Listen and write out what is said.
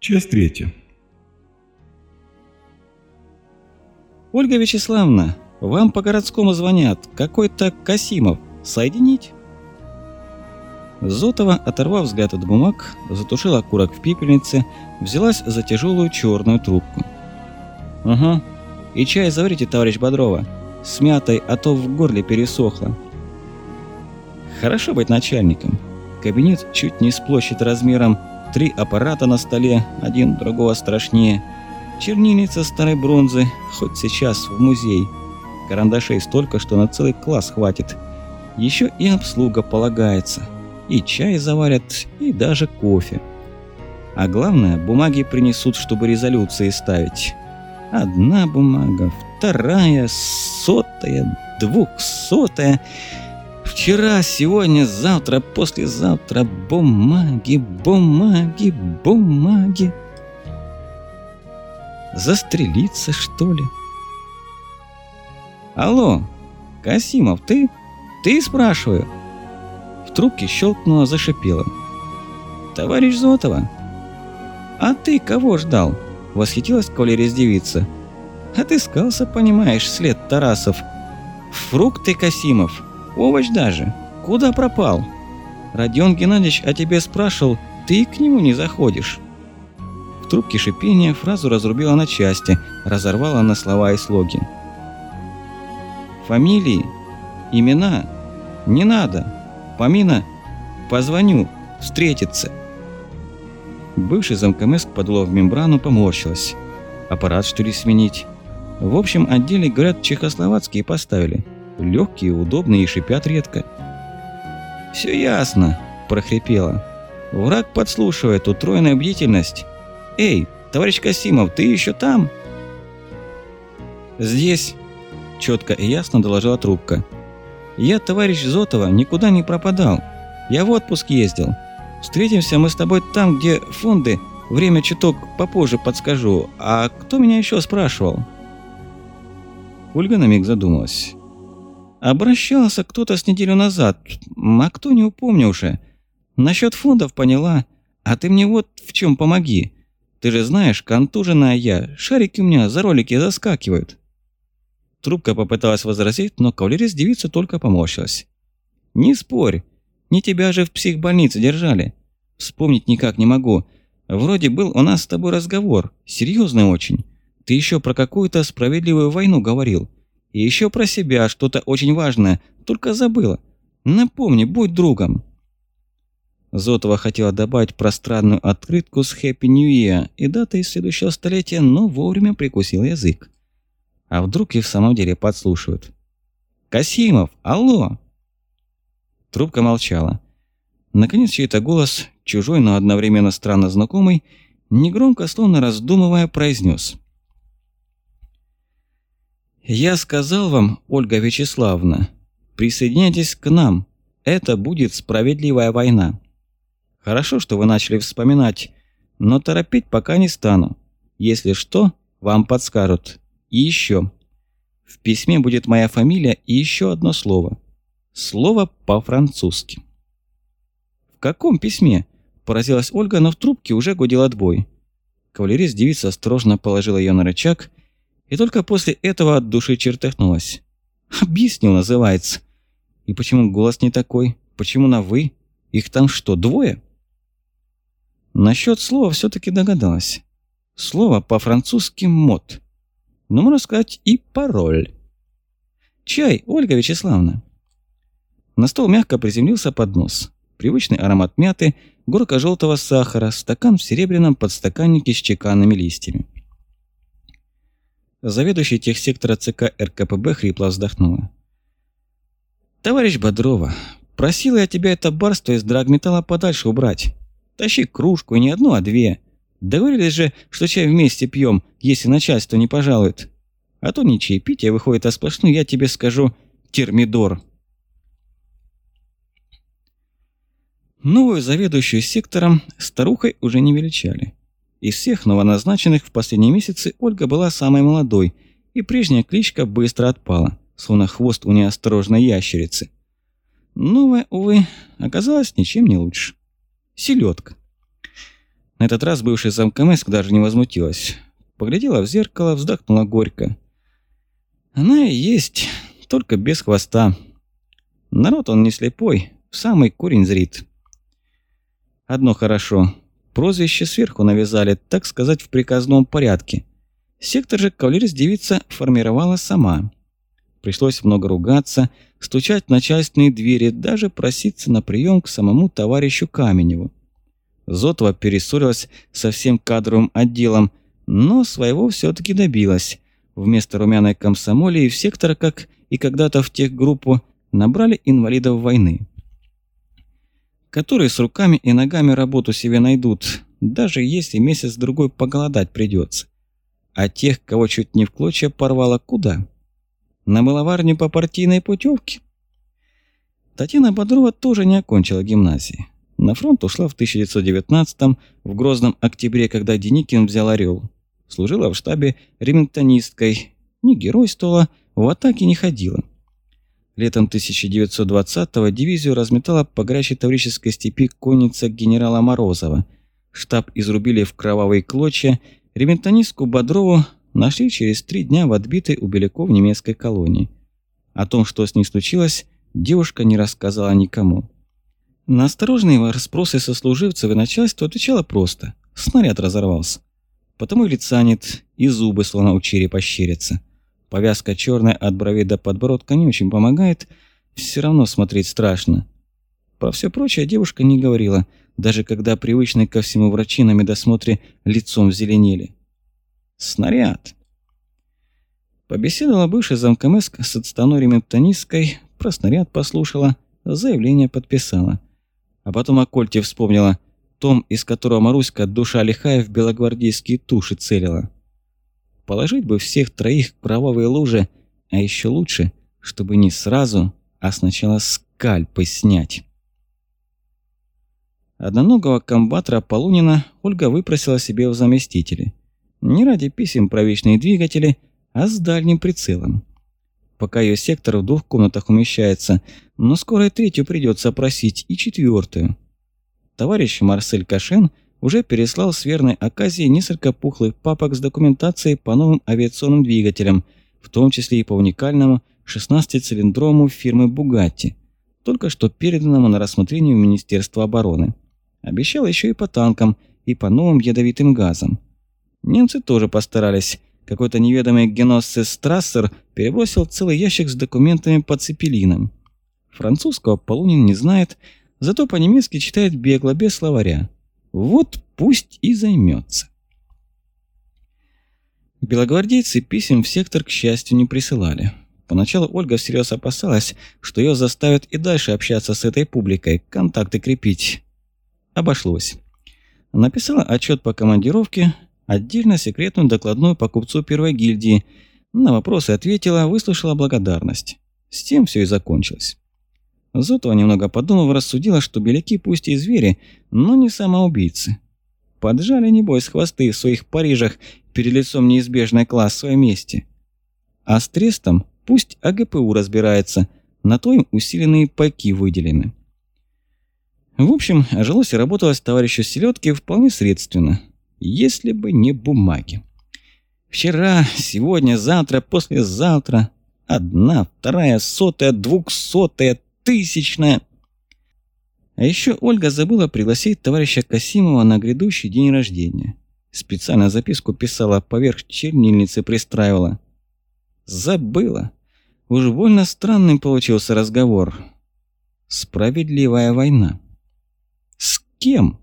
Часть третья. Ольга Вячеславовна, вам по городскому звонят. Какой-то Касимов. Соединить? Зотова, оторвав взгляд от бумаг, затушила окурок в пепельнице, взялась за тяжелую черную трубку. «Ага. И чай заварите, товарищ Бодрова. С мятой, а то в горле пересохло». Хорошо быть начальником. Кабинет чуть не с площадь размером, три аппарата на столе, один другого страшнее. Чернильница старой бронзы, хоть сейчас в музей. Карандашей столько, что на целый класс хватит. Еще и обслуга полагается. И чай заварят, и даже кофе. А главное, бумаги принесут, чтобы резолюции ставить. Одна бумага, вторая, сотая, двухсотая... Вчера, сегодня, завтра, послезавтра бумаги, бумаги, бумаги. Застрелиться, что ли? Алло, Касимов, ты? Ты, спрашиваю? В трубке щелкнуло, зашипело. Товарищ Зотова? А ты кого ждал? Восхитилась кавалерия девица. Отыскался, понимаешь, след Тарасов. Фрукты, Касимов. Овощ даже. Куда пропал? Родион Геннадьевич о тебе спрашивал, ты к нему не заходишь. В трубке шипения фразу разрубила на части, разорвала на слова и слоги. Фамилии, имена, не надо. Помина, позвоню, встретиться. Бывший замкомеск подуло в мембрану, поморщилась. Аппарат что ли сменить? В общем отделе, говорят, чехословацкие поставили. Легкие, удобные и шипят редко. «Все ясно», – прохрипела. «Враг подслушивает, утроенная бдительность. Эй, товарищ Касимов, ты еще там?» «Здесь», – четко и ясно доложила трубка. «Я, товарищ Зотова, никуда не пропадал. Я в отпуск ездил. Встретимся мы с тобой там, где фонды. Время чуток попозже подскажу. А кто меня еще спрашивал?» Ольга на миг задумалась. Обращался кто-то с неделю назад, а кто не упомню уже. Насчет фондов поняла, а ты мне вот в чем помоги. Ты же знаешь, контуженная я, шарики у меня за ролики заскакивают. Трубка попыталась возразить, но кавалерист девица только поморщилась. «Не спорь, не тебя же в психбольнице держали. Вспомнить никак не могу. Вроде был у нас с тобой разговор, серьезный очень. Ты еще про какую-то справедливую войну говорил. И еще про себя что-то очень важное, только забыла. Напомни, будь другом». Зотова хотела добавить пространную открытку с Happy New Year и датой следующего столетия, но вовремя прикусил язык. А вдруг и в самом деле подслушивают? «Касимов, алло!» Трубка молчала. Наконец чей-то голос, чужой, но одновременно странно знакомый, негромко, словно раздумывая, произнес. «Я сказал вам, Ольга Вячеславовна, присоединяйтесь к нам. Это будет справедливая война. Хорошо, что вы начали вспоминать, но торопить пока не стану. Если что, вам подскажут. И еще. В письме будет моя фамилия и еще одно слово. Слово по-французски». «В каком письме?» – поразилась Ольга, но в трубке уже гудел отбой. Кавалерист девица осторожно положила ее на рычаг и только после этого от души чертыхнулась. «Объяснил» называется. И почему голос не такой? Почему на «вы»? Их там что, двое? Насчет слова все-таки догадалась. Слово по-французски «мод». Ну, можно сказать, и пароль. «Чай, Ольга Вячеславовна». На стол мягко приземлился поднос. Привычный аромат мяты, горка желтого сахара, стакан в серебряном подстаканнике с чеканными листьями. Заведующий техсектора ЦК РКПБ хрипло вздохнула. «Товарищ Бодрова, просила я тебя это барство из драгметалла подальше убрать. Тащи кружку, не одну, а две. Договорились же, что чай вместе пьем, если начальство не пожалует. А то не чаепитие выходит, а сплошную, я тебе скажу, термидор». Новую заведующую сектором старухой уже не величали. Из всех новоназначенных в последние месяцы Ольга была самой молодой, и прежняя кличка быстро отпала, словно хвост у неосторожной ящерицы. Новая, увы, оказалась ничем не лучше. Селедка. На этот раз бывший замкомеск даже не возмутилась. Поглядела в зеркало, вздохнула горько. Она и есть, только без хвоста. Народ он не слепой, в самый корень зрит. Одно хорошо. Прозвище сверху навязали, так сказать, в приказном порядке. Сектор же кавалерис-девица формировала сама. Пришлось много ругаться, стучать в начальственные двери, даже проситься на прием к самому товарищу Каменеву. Зотова перессорилась со всем кадровым отделом, но своего все-таки добилась. Вместо румяной комсомолии в сектор, как и когда-то в тех группу, набрали инвалидов войны. Которые с руками и ногами работу себе найдут, даже если месяц-другой поголодать придется. А тех, кого чуть не в клочья порвало, куда? На мыловарню по партийной путевке? Татьяна Бодрова тоже не окончила гимназии. На фронт ушла в 1919-м, в грозном октябре, когда Деникин взял «Орел». Служила в штабе ремонтонисткой. Не геройствовала, в атаке не ходила. Летом 1920-го дивизию разметала по горячей таврической степи конница генерала Морозова. Штаб изрубили в кровавые клочья, ремонтонистку Бодрову нашли через три дня в отбитой у Беляков немецкой колонии. О том, что с ней случилось, девушка не рассказала никому. На осторожные расспросы сослуживцев и начальства отвечала просто. Снаряд разорвался. Потому и лица нет, и зубы словно у черепа щерятся. Повязка черная от бровей до подбородка не очень помогает, все равно смотреть страшно. Про все прочее девушка не говорила, даже когда привычные ко всему врачи на медосмотре лицом зеленели. Снаряд. Побеседовала бывшая замкомеск с отставной ремонтонисткой, про снаряд послушала, заявление подписала. А потом о Кольте вспомнила, том, из которого Маруська душа лихая в белогвардейские туши целила. Положить бы всех троих в кровавые лужи, а еще лучше, чтобы не сразу, а сначала скальпы снять. Одноногого комбатора Полунина Ольга выпросила себе в заместители. Не ради писем про вечные двигатели, а с дальним прицелом пока ее сектор в двух комнатах умещается, но скоро и третью придется просить, и четвертую. Товарищ Марсель Кашен уже переслал с верной оказией несколько пухлых папок с документацией по новым авиационным двигателям, в том числе и по уникальному 16-цилиндрому фирмы «Бугатти», только что переданному на рассмотрение в Министерство обороны. Обещал еще и по танкам, и по новым ядовитым газам. Немцы тоже постарались, какой-то неведомый геносцис Страссер перебросил целый ящик с документами по цепелинам. Французского Полунин не знает, зато по-немецки читает бегло, без словаря. Вот пусть и займется. Белогвардейцы писем в сектор, к счастью, не присылали. Поначалу Ольга всерьез опасалась, что ее заставят и дальше общаться с этой публикой, контакты крепить. Обошлось. Написала отчет по командировке, отдельно секретную докладную по купцу первой гильдии. На вопросы ответила, выслушала благодарность. С тем все и закончилось. Зотова, немного подумав, рассудила, что беляки пусть и звери, но не самоубийцы. Поджали, небось, хвосты в своих Парижах перед лицом неизбежной классовой мести. А с трестом пусть АГПУ разбирается, на то им усиленные пайки выделены. В общем, жилось и работалось товарищу Селедке вполне средственно если бы не бумаги. Вчера, сегодня, завтра, послезавтра. Одна, вторая, сотая, двухсотая, тысячная. А еще Ольга забыла пригласить товарища Касимова на грядущий день рождения. Специально записку писала, поверх чернильницы пристраивала. Забыла. Уж больно странным получился разговор. Справедливая война. С кем?